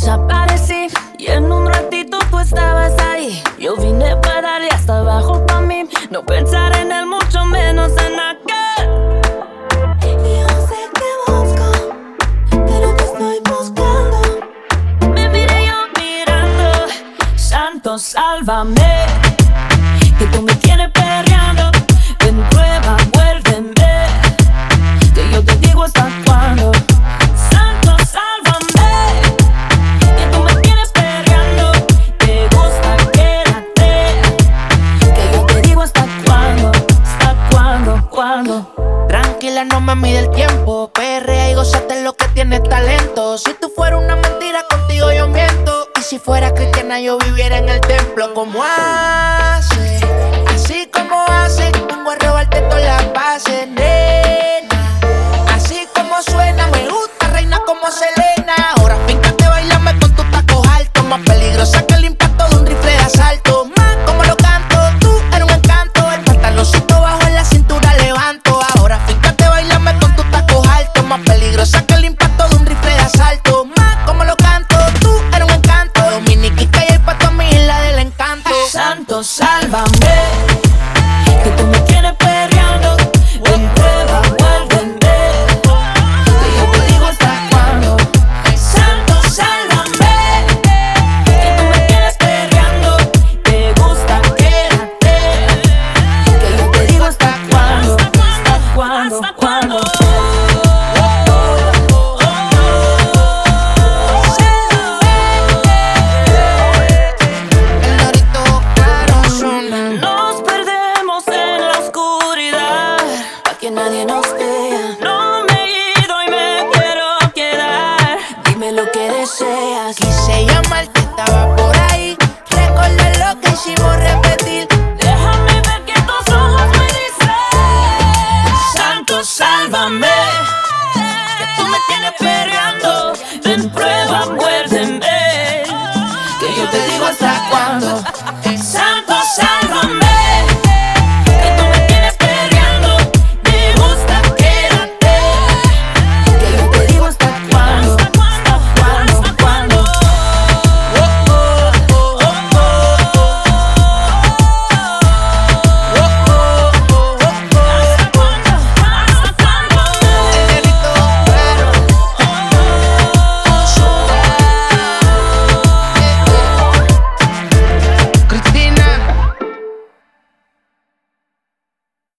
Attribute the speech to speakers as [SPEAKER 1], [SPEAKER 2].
[SPEAKER 1] Desaparecí y en un ratito tú estabas ahí. Yo vine para darle hasta abajo pa' mí. No pensar en él, mucho menos en aquel.
[SPEAKER 2] Yo sé que busco, pero estoy buscando.
[SPEAKER 1] Me miré yo mirando. Santo, sálvame. Que tú me tienes
[SPEAKER 3] tiempo. Perrea y gozate lo que tienes talento. Si tú fueras una mentira, contigo yo miento. Y si fuera cristiana, yo viviera en el templo. como hace? Así como hace.